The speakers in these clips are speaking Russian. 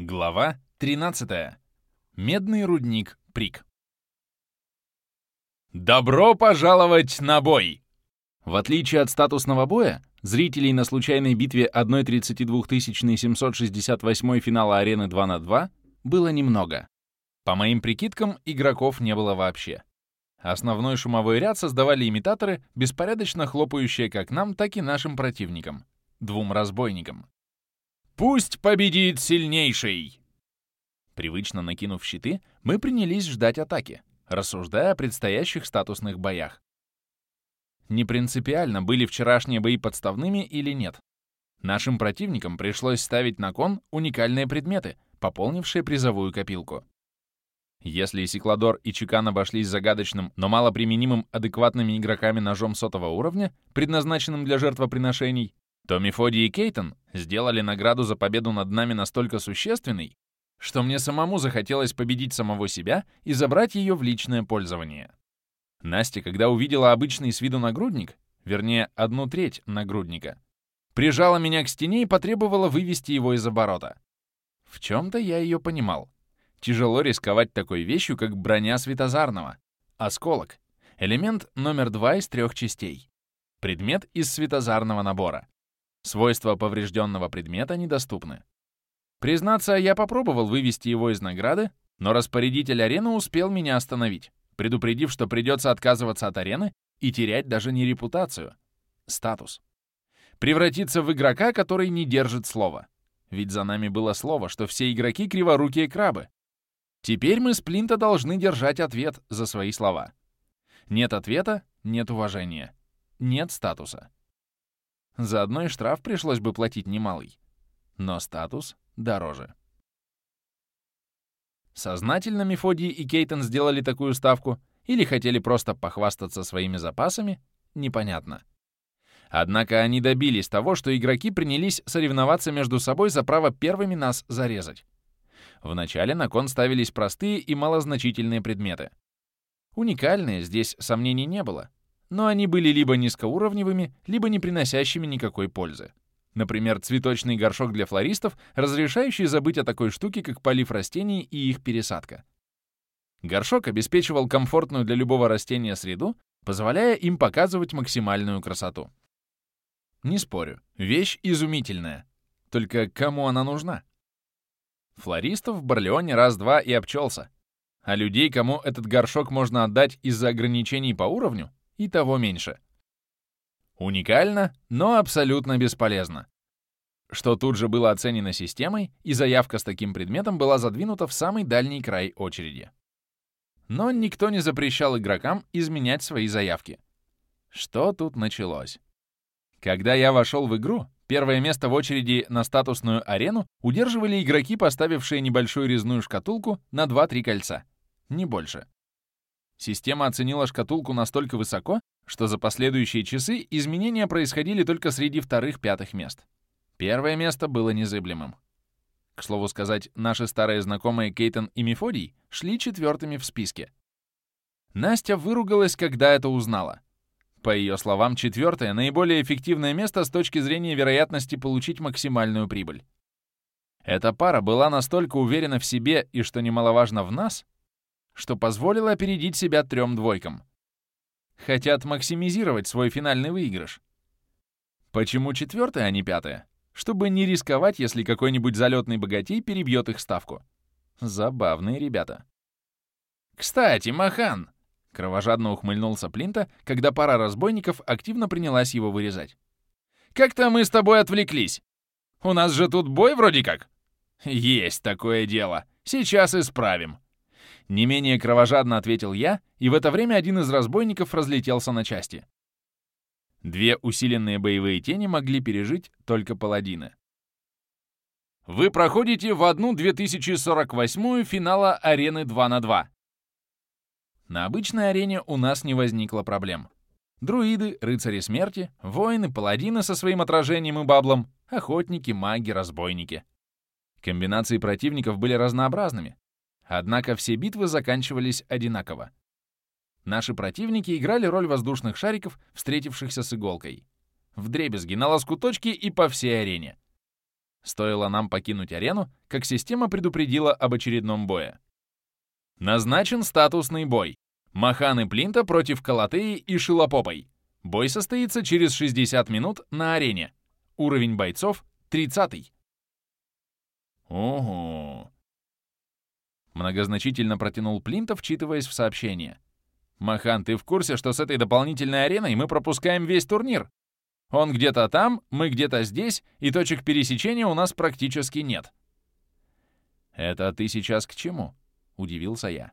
Глава 13. Медный рудник Прик. Добро пожаловать на бой! В отличие от статусного боя, зрителей на случайной битве 1.32 финала арены 2 на 2 было немного. По моим прикидкам, игроков не было вообще. Основной шумовой ряд создавали имитаторы, беспорядочно хлопающие как нам, так и нашим противникам — двум разбойникам. Пусть победит сильнейший!» Привычно накинув щиты, мы принялись ждать атаки, рассуждая о предстоящих статусных боях. Не принципиально, были вчерашние бои подставными или нет. Нашим противникам пришлось ставить на кон уникальные предметы, пополнившие призовую копилку. Если Секладор и Чекан обошлись загадочным, но малоприменимым адекватными игроками ножом сотого уровня, предназначенным для жертвоприношений, то Мефодий и Кейтон сделали награду за победу над нами настолько существенной, что мне самому захотелось победить самого себя и забрать ее в личное пользование. Настя, когда увидела обычный с виду нагрудник, вернее, одну треть нагрудника, прижала меня к стене и потребовала вывести его из оборота. В чем-то я ее понимал. Тяжело рисковать такой вещью, как броня Светозарного. Осколок. Элемент номер два из трех частей. Предмет из светозарного набора. Свойства поврежденного предмета недоступны. Признаться, я попробовал вывести его из награды, но распорядитель арены успел меня остановить, предупредив, что придется отказываться от арены и терять даже не репутацию, статус. Превратиться в игрока, который не держит слова. Ведь за нами было слово, что все игроки — криворукие крабы. Теперь мы с Плинта должны держать ответ за свои слова. Нет ответа — нет уважения. Нет статуса. Заодно и штраф пришлось бы платить немалый. Но статус дороже. Сознательно Мефодий и Кейтон сделали такую ставку или хотели просто похвастаться своими запасами, непонятно. Однако они добились того, что игроки принялись соревноваться между собой за право первыми нас зарезать. Вначале на кон ставились простые и малозначительные предметы. Уникальные здесь сомнений не было но они были либо низкоуровневыми, либо не приносящими никакой пользы. Например, цветочный горшок для флористов, разрешающий забыть о такой штуке, как полив растений и их пересадка. Горшок обеспечивал комфортную для любого растения среду, позволяя им показывать максимальную красоту. Не спорю, вещь изумительная. Только кому она нужна? Флористов в Барлеоне раз-два и обчелся. А людей, кому этот горшок можно отдать из-за ограничений по уровню, и того меньше. Уникально, но абсолютно бесполезно. Что тут же было оценено системой, и заявка с таким предметом была задвинута в самый дальний край очереди. Но никто не запрещал игрокам изменять свои заявки. Что тут началось? Когда я вошел в игру, первое место в очереди на статусную арену удерживали игроки, поставившие небольшую резную шкатулку на 2-3 кольца. Не больше. Система оценила шкатулку настолько высоко, что за последующие часы изменения происходили только среди вторых-пятых мест. Первое место было незыблемым. К слову сказать, наши старые знакомые Кейтон и Мефодий шли четвертыми в списке. Настя выругалась, когда это узнала. По ее словам, четвертое — наиболее эффективное место с точки зрения вероятности получить максимальную прибыль. Эта пара была настолько уверена в себе и, что немаловажно, в нас, что позволило опередить себя трем двойкам. Хотят максимизировать свой финальный выигрыш. Почему четвертое, а не пятое? Чтобы не рисковать, если какой-нибудь залетный богатей перебьет их ставку. Забавные ребята. «Кстати, Махан!» — кровожадно ухмыльнулся Плинта, когда пара разбойников активно принялась его вырезать. «Как-то мы с тобой отвлеклись. У нас же тут бой вроде как». «Есть такое дело. Сейчас исправим», не менее кровожадно ответил я, и в это время один из разбойников разлетелся на части. Две усиленные боевые тени могли пережить только паладины. Вы проходите в одну 2048 финала арены 2 на 2. На обычной арене у нас не возникло проблем. Друиды, рыцари смерти, воины, паладины со своим отражением и баблом, охотники, маги, разбойники. Комбинации противников были разнообразными, Однако все битвы заканчивались одинаково. Наши противники играли роль воздушных шариков, встретившихся с иголкой. Вдребезги, на лоскуточки и по всей арене. Стоило нам покинуть арену, как система предупредила об очередном бое. Назначен статусный бой. Маханы Плинта против Калатеи и Шилопопой. Бой состоится через 60 минут на арене. Уровень бойцов — 30. Ого. Многозначительно протянул Плинта, вчитываясь в сообщение. «Махан, ты в курсе, что с этой дополнительной ареной мы пропускаем весь турнир? Он где-то там, мы где-то здесь, и точек пересечения у нас практически нет». «Это ты сейчас к чему?» — удивился я.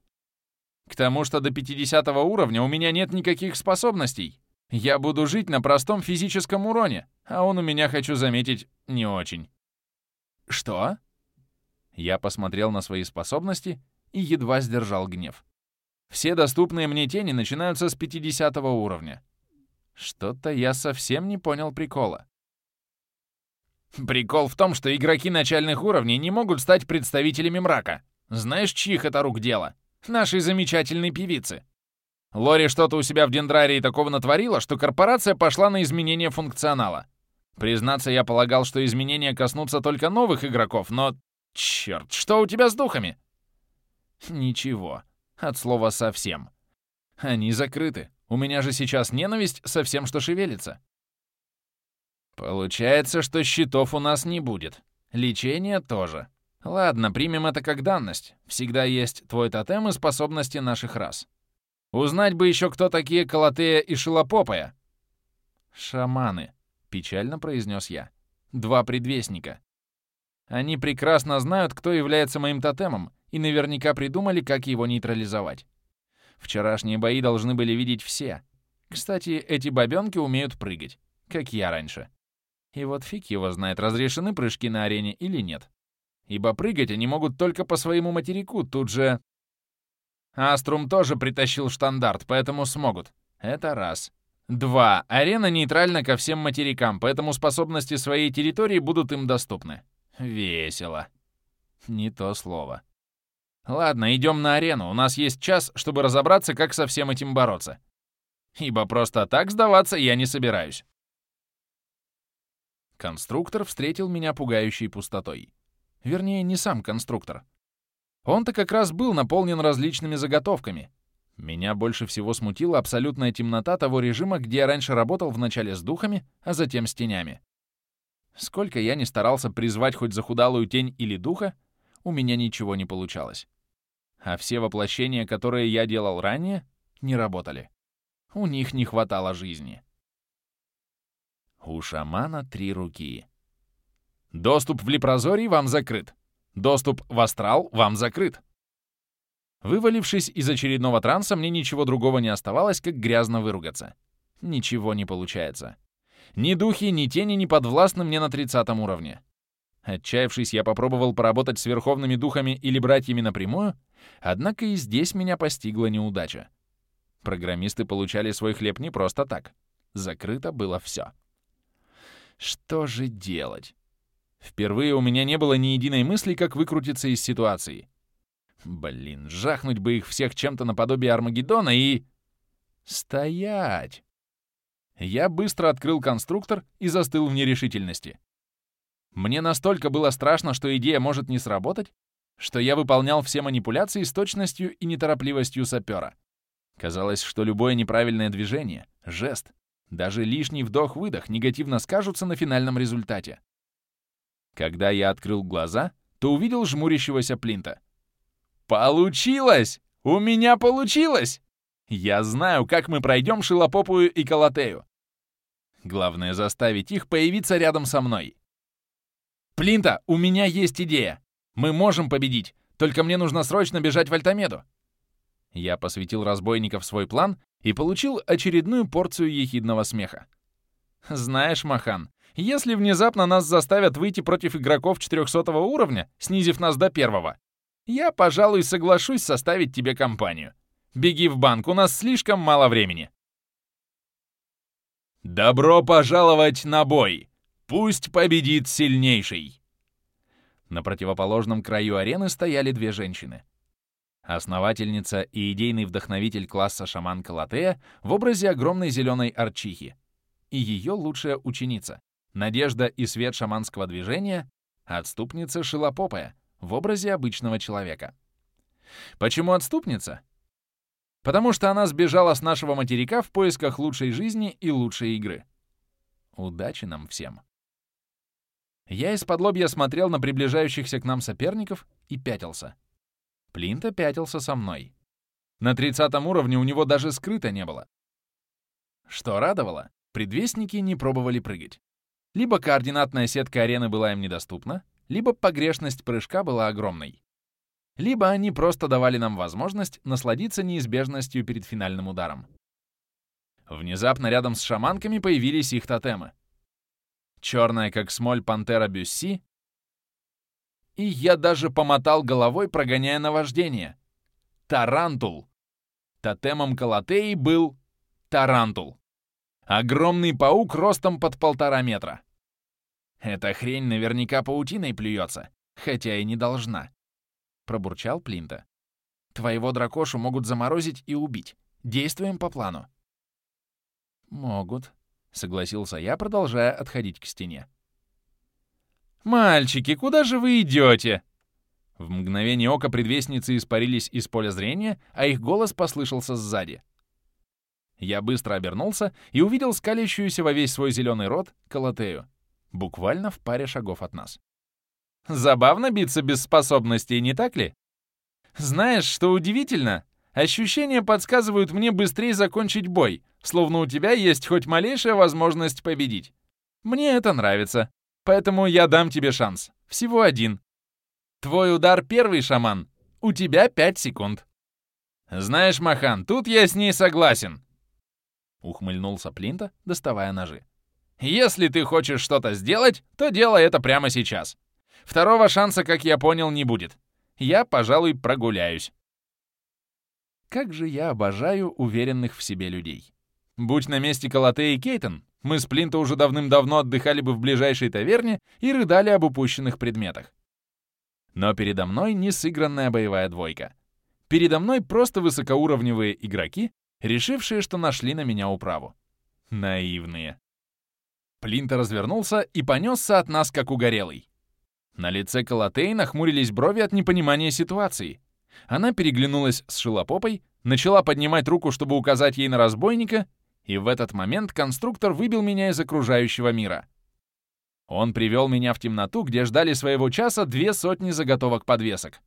«К тому, что до 50 уровня у меня нет никаких способностей. Я буду жить на простом физическом уроне, а он у меня, хочу заметить, не очень». «Что?» Я посмотрел на свои способности и едва сдержал гнев. Все доступные мне тени начинаются с 50 уровня. Что-то я совсем не понял прикола. Прикол в том, что игроки начальных уровней не могут стать представителями мрака. Знаешь, чьих это рук дело? Нашей замечательной певицы. Лори что-то у себя в Дендрарии такого натворила, что корпорация пошла на изменение функционала. Признаться, я полагал, что изменения коснутся только новых игроков, но Черт, что у тебя с духами? Ничего. От слова «совсем». Они закрыты. У меня же сейчас ненависть со всем, что шевелится. Получается, что щитов у нас не будет. Лечение тоже. Ладно, примем это как данность. Всегда есть твой тотем и способности наших рас. Узнать бы еще, кто такие Калатея и Шилопопая. Шаманы, печально произнес я. Два предвестника. Они прекрасно знают, кто является моим тотемом, и наверняка придумали, как его нейтрализовать. Вчерашние бои должны были видеть все. Кстати, эти бабёнки умеют прыгать, как я раньше. И вот фиг его знает, разрешены прыжки на арене или нет. Ибо прыгать они могут только по своему материку, тут же... Аструм тоже притащил штандарт, поэтому смогут. Это раз. Два. Арена нейтральна ко всем материкам, поэтому способности своей территории будут им доступны. Весело. Не то слово. Ладно, идем на арену. У нас есть час, чтобы разобраться, как со всем этим бороться. Ибо просто так сдаваться я не собираюсь. Конструктор встретил меня пугающей пустотой. Вернее, не сам конструктор. Он-то как раз был наполнен различными заготовками. Меня больше всего смутила абсолютная темнота того режима, где я раньше работал вначале с духами, а затем с тенями. Сколько я ни старался призвать хоть захудалую тень или духа, у меня ничего не получалось. А все воплощения, которые я делал ранее, не работали. У них не хватало жизни. У шамана три руки. Доступ в Лепрозорий вам закрыт. Доступ в Астрал вам закрыт. Вывалившись из очередного транса, мне ничего другого не оставалось, как грязно выругаться. Ничего не получается. Ни духи, ни тени не подвластны мне на 30 уровне. Отчаявшись, я попробовал поработать с верховными духами или братьями напрямую, однако и здесь меня постигла неудача. Программисты получали свой хлеб не просто так. Закрыто было все. Что же делать? Впервые у меня не было ни единой мысли, как выкрутиться из ситуации. Блин, жахнуть бы их всех чем-то наподобие Армагеддона и... Стоять! Я быстро открыл конструктор и застыл в нерешительности. Мне настолько было страшно, что идея может не сработать, что я выполнял все манипуляции с точностью и неторопливостью сапера. Казалось, что любое неправильное движение, жест, даже лишний вдох-выдох негативно скажутся на финальном результате. Когда я открыл глаза, то увидел жмурящегося Плинта. «Получилось! У меня получилось!» Я знаю, как мы пройдем Шилопопую и Калатею. Главное — заставить их появиться рядом со мной. «Плинта, у меня есть идея. Мы можем победить, только мне нужно срочно бежать в Альтамеду». Я посвятил разбойников свой план и получил очередную порцию ехидного смеха. «Знаешь, Махан, если внезапно нас заставят выйти против игроков 400 уровня, снизив нас до первого, я, пожалуй, соглашусь составить тебе компанию. Беги в банк, у нас слишком мало времени. Добро пожаловать на бой! Пусть победит сильнейший! На противоположном краю арены стояли две женщины. Основательница и идейный вдохновитель класса шаман Калатея в образе огромной зеленой арчихи. И ее лучшая ученица, надежда и свет шаманского движения Отступница шилопопая, в образе обычного человека. Почему отступница? Потому что она сбежала с нашего материка в поисках лучшей жизни и лучшей игры. Удачи нам всем. Я из-под лобья смотрел на приближающихся к нам соперников и пятился. Плинта пятился со мной. На 30 уровне у него даже скрыто не было. Что радовало, предвестники не пробовали прыгать. Либо координатная сетка арены была им недоступна, либо погрешность прыжка была огромной. Либо они просто давали нам возможность насладиться неизбежностью перед финальным ударом. Внезапно рядом с шаманками появились их тотемы. Черная, как смоль, пантера Бюсси. И я даже помотал головой, прогоняя наваждение. Тарантул. Тотемом Калатеи был тарантул. Огромный паук ростом под полтора метра. Эта хрень наверняка паутиной плюется, хотя и не должна. Пробурчал Плинто. Твоего дракошу могут заморозить и убить. Действуем по плану. Могут, согласился я, продолжая отходить к стене. «Мальчики, куда же вы идете?» В мгновение ока предвестницы испарились из поля зрения, а их голос послышался сзади. Я быстро обернулся и увидел скалящуюся во весь свой зеленый рот Калатею, буквально в паре шагов от нас. Забавно биться без способностей, не так ли? Знаешь, что удивительно? Ощущения подсказывают мне быстрее закончить бой, словно у тебя есть хоть малейшая возможность победить. Мне это нравится, поэтому я дам тебе шанс. Всего один. Твой удар первый, шаман. У тебя пять секунд. Знаешь, Махан, тут я с ней согласен. Ухмыльнулся Плинта, доставая ножи. «Если ты хочешь что-то сделать, то делай это прямо сейчас. Второго шанса, как я понял, не будет. Я, пожалуй, прогуляюсь». Как же я обожаю уверенных в себе людей. Будь на месте Калате и Кейтон, мы с Плинта уже давным-давно отдыхали бы в ближайшей таверне и рыдали об упущенных предметах. Но передо мной не сыгранная боевая двойка. Передо мной просто высокоуровневые игроки, решившие, что нашли на меня управу. Наивные. Плинта развернулся и понесся от нас, как угорелый. На лице Калатей нахмурились брови от непонимания ситуации. Она переглянулась с Шилопопой, начала поднимать руку, чтобы указать ей на разбойника, и в этот момент конструктор выбил меня из окружающего мира. Он привел меня в темноту, где ждали своего часа две сотни заготовок подвесок.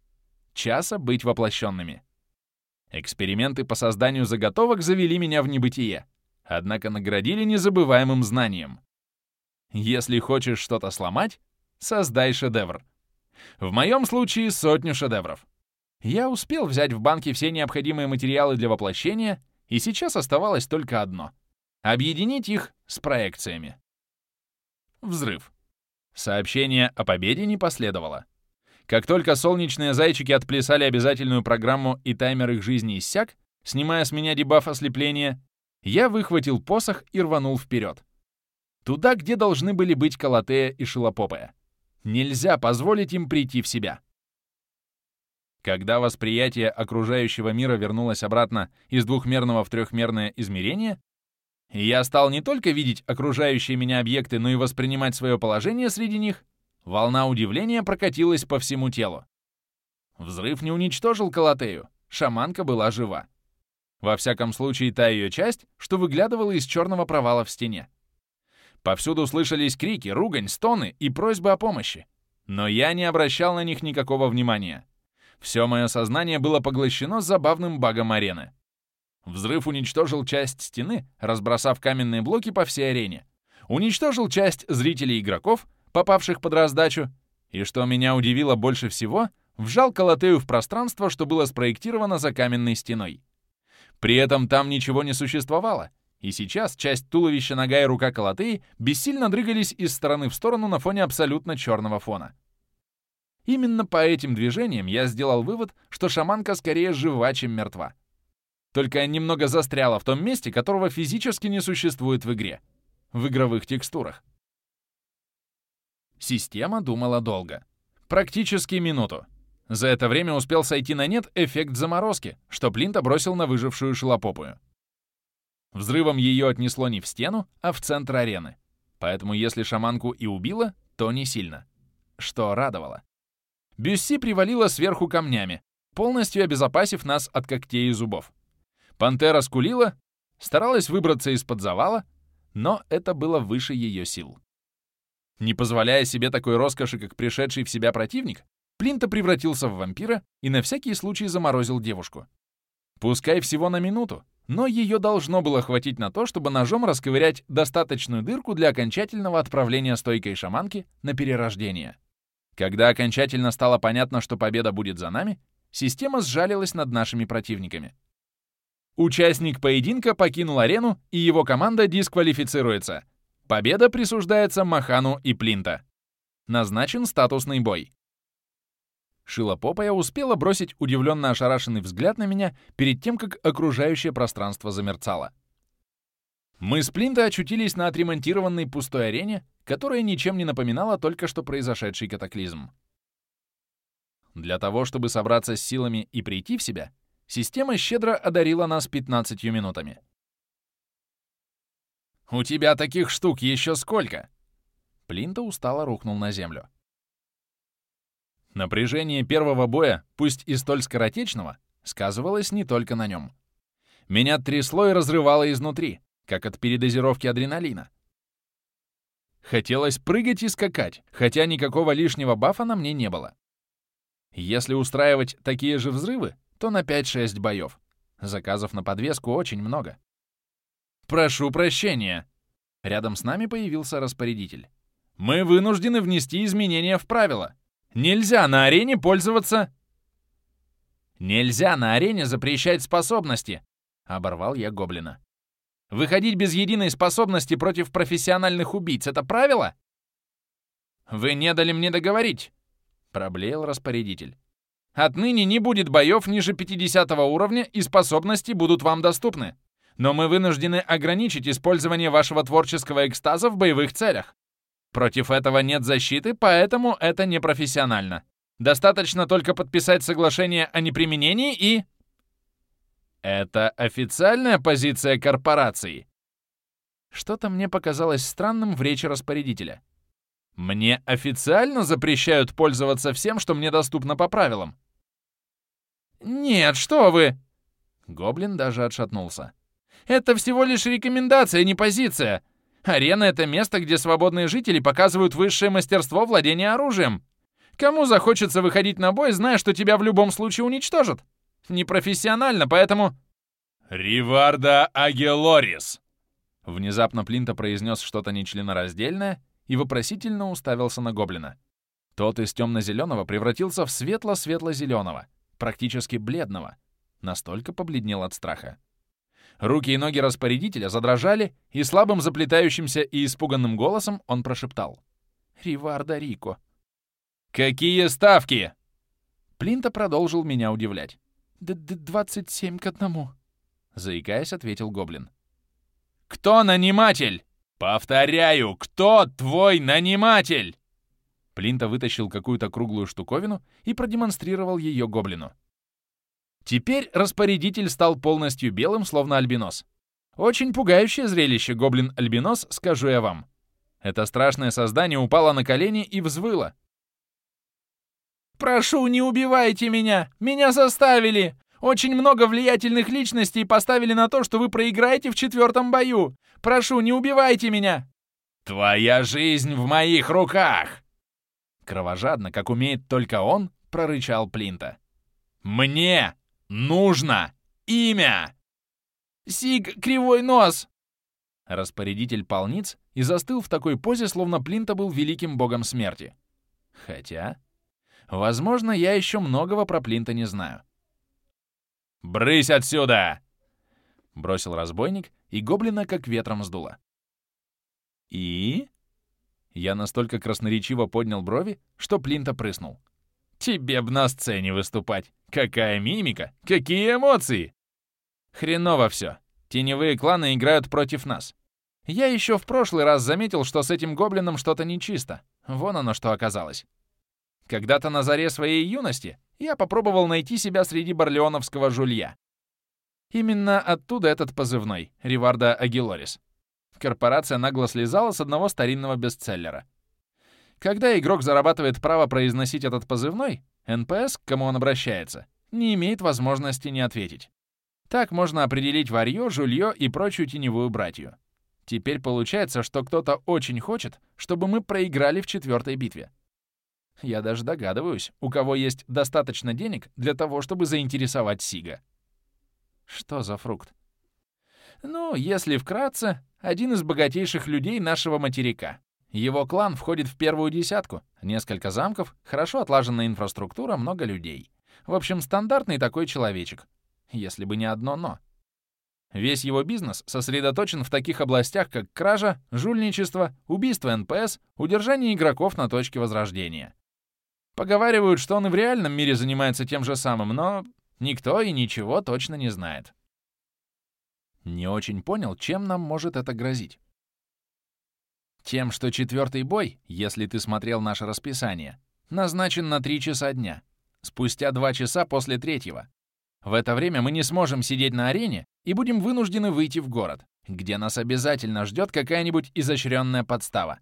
Часа быть воплощенными. Эксперименты по созданию заготовок завели меня в небытие, однако наградили незабываемым знанием. Если хочешь что-то сломать, создай шедевр. В моем случае сотню шедевров. Я успел взять в банке все необходимые материалы для воплощения, и сейчас оставалось только одно — объединить их с проекциями. Взрыв. Сообщение о победе не последовало. Как только солнечные зайчики отплясали обязательную программу и таймер их жизни иссяк, снимая с меня дебаф ослепления, я выхватил посох и рванул вперед. Туда, где должны были быть Калатея и Шилопопая. Нельзя позволить им прийти в себя. Когда восприятие окружающего мира вернулось обратно из двухмерного в трехмерное измерение, я стал не только видеть окружающие меня объекты, но и воспринимать свое положение среди них, Волна удивления прокатилась по всему телу. Взрыв не уничтожил Калатею, шаманка была жива. Во всяком случае, та ее часть, что выглядывала из черного провала в стене. Повсюду слышались крики, ругань, стоны и просьбы о помощи. Но я не обращал на них никакого внимания. Все мое сознание было поглощено забавным багом арены. Взрыв уничтожил часть стены, разбросав каменные блоки по всей арене. Уничтожил часть зрителей игроков, попавших под раздачу, и, что меня удивило больше всего, вжал Калатею в пространство, что было спроектировано за каменной стеной. При этом там ничего не существовало, и сейчас часть туловища, нога и рука Калатеи бессильно дрыгались из стороны в сторону на фоне абсолютно черного фона. Именно по этим движениям я сделал вывод, что шаманка скорее жива, чем мертва. Только немного застряла в том месте, которого физически не существует в игре. В игровых текстурах. Система думала долго. Практически минуту. За это время успел сойти на нет эффект заморозки, что Плинта бросил на выжившую шелопопую. Взрывом ее отнесло не в стену, а в центр арены. Поэтому если шаманку и убило, то не сильно. что радовало. Бюсси привалила сверху камнями, полностью обезопасив нас от когтей и зубов. Пантера скулила, старалась выбраться из-под завала, но это было выше ее сил. Не позволяя себе такой роскоши, как пришедший в себя противник, Плинта превратился в вампира и на всякий случай заморозил девушку. Пускай всего на минуту, но ее должно было хватить на то, чтобы ножом расковырять достаточную дырку для окончательного отправления стойкой шаманки на перерождение. Когда окончательно стало понятно, что победа будет за нами, система сжалилась над нашими противниками. Участник поединка покинул арену, и его команда дисквалифицируется. Победа присуждается Махану и Плинта. Назначен статусный бой. Шилопопая успела бросить удивленно ошарашенный взгляд на меня перед тем, как окружающее пространство замерцало. Мы с Плинта очутились на отремонтированной пустой арене, которая ничем не напоминала только что произошедший катаклизм. Для того, чтобы собраться с силами и прийти в себя, система щедро одарила нас 15 минутами. «У тебя таких штук еще сколько?» Плинта устало рухнул на землю. Напряжение первого боя, пусть и столь скоротечного, сказывалось не только на нем. Меня трясло и разрывало изнутри, как от передозировки адреналина. Хотелось прыгать и скакать, хотя никакого лишнего бафа на мне не было. Если устраивать такие же взрывы, то на 5-6 боев. Заказов на подвеску очень много. «Прошу прощения!» Рядом с нами появился распорядитель. «Мы вынуждены внести изменения в правила. Нельзя на арене пользоваться... Нельзя на арене запрещать способности, оборвал я гоблина. Выходить без единой способности против профессиональных убийц — это правило? Вы не дали мне договорить, проблеял распорядитель. Отныне не будет боев ниже 50 уровня, и способности будут вам доступны. Но мы вынуждены ограничить использование вашего творческого экстаза в боевых целях. Против этого нет защиты, поэтому это непрофессионально. Достаточно только подписать соглашение о неприменении и... Это официальная позиция корпорации. Что-то мне показалось странным в речи распорядителя. Мне официально запрещают пользоваться всем, что мне доступно по правилам. «Нет, что вы!» Гоблин даже отшатнулся. «Это всего лишь рекомендация, не позиция. Арена — это место, где свободные жители показывают высшее мастерство владения оружием. Кому захочется выходить на бой, зная, что тебя в любом случае уничтожат? Непрофессионально, поэтому... «Риварда Агелорис!» Внезапно Плинта произнес что-то нечленораздельное и вопросительно уставился на гоблина. Тот из темно-зеленого превратился в светло-светло-зеленого, практически бледного. Настолько побледнел от страха. Руки и ноги распорядителя задрожали, и слабым заплетающимся и испуганным голосом он прошептал. «Риварда Рико». «Какие ставки?» Плинта продолжил меня удивлять. «Д -д «Двадцать семь к одному», — заикаясь, ответил Гоблин. «Кто наниматель? Повторяю, кто твой наниматель?» Плинта вытащил какую-то круглую штуковину и продемонстрировал ее Гоблину. Теперь распорядитель стал полностью белым, словно альбинос. Очень пугающее зрелище, гоблин-альбинос, скажу я вам. Это страшное создание упало на колени и взвыло. «Прошу, не убивайте меня! Меня заставили! Очень много влиятельных личностей поставили на то, что вы проиграете в четвертом бою! Прошу, не убивайте меня!» «Твоя жизнь в моих руках!» Кровожадно, как умеет только он, прорычал Плинта. «Мне Нужно имя!» «Сиг Кривой Нос!» Распорядитель полниц и застыл в такой позе, словно Плинта был великим богом смерти. Хотя, возможно, я еще многого про Плинта не знаю. «Брысь отсюда!» Бросил разбойник, и гоблина как ветром сдуло. «И?» Я настолько красноречиво поднял брови, что Плинта прыснул. Тебе б на сцене выступать. Какая мимика, какие эмоции! Хреново все. Теневые кланы играют против нас. Я еще в прошлый раз заметил, что с этим гоблином что-то нечисто. Вон оно что оказалось. Когда-то на заре своей юности я попробовал найти себя среди барлионовского жулья. Именно оттуда этот позывной — Риварда Агилорис. Корпорация нагло слизала с одного старинного бестселлера. Когда игрок зарабатывает право произносить этот позывной, НПС, к кому он обращается, не имеет возможности не ответить. Так можно определить варьё, жульё и прочую теневую братью. Теперь получается, что кто-то очень хочет, чтобы мы проиграли в четвертой битве. Я даже догадываюсь, у кого есть достаточно денег для того, чтобы заинтересовать Сига. Что за фрукт? Ну, если вкратце, один из богатейших людей нашего материка. Его клан входит в первую десятку. Несколько замков, хорошо отлаженная инфраструктура, много людей. В общем, стандартный такой человечек. Если бы не одно «но». Весь его бизнес сосредоточен в таких областях, как кража, жульничество, убийство НПС, удержание игроков на точке возрождения. Поговаривают, что он и в реальном мире занимается тем же самым, но никто и ничего точно не знает. Не очень понял, чем нам может это грозить. Тем, что четвертый бой, если ты смотрел наше расписание, назначен на 3 часа дня, спустя 2 часа после третьего. В это время мы не сможем сидеть на арене и будем вынуждены выйти в город, где нас обязательно ждет какая-нибудь изощренная подстава.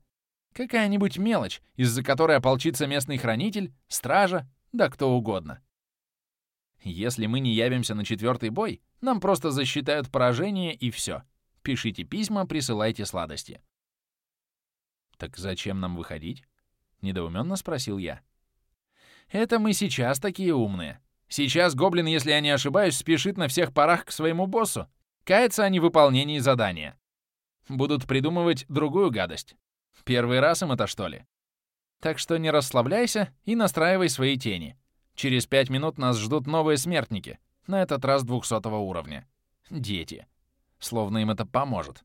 Какая-нибудь мелочь, из-за которой ополчится местный хранитель, стража, да кто угодно. Если мы не явимся на четвертый бой, нам просто засчитают поражение и все. Пишите письма, присылайте сладости. «Так зачем нам выходить?» — недоуменно спросил я. «Это мы сейчас такие умные. Сейчас гоблин, если я не ошибаюсь, спешит на всех парах к своему боссу. Кается о невыполнении задания. Будут придумывать другую гадость. Первый раз им это что ли? Так что не расслабляйся и настраивай свои тени. Через пять минут нас ждут новые смертники, на этот раз двухсотого уровня. Дети. Словно им это поможет.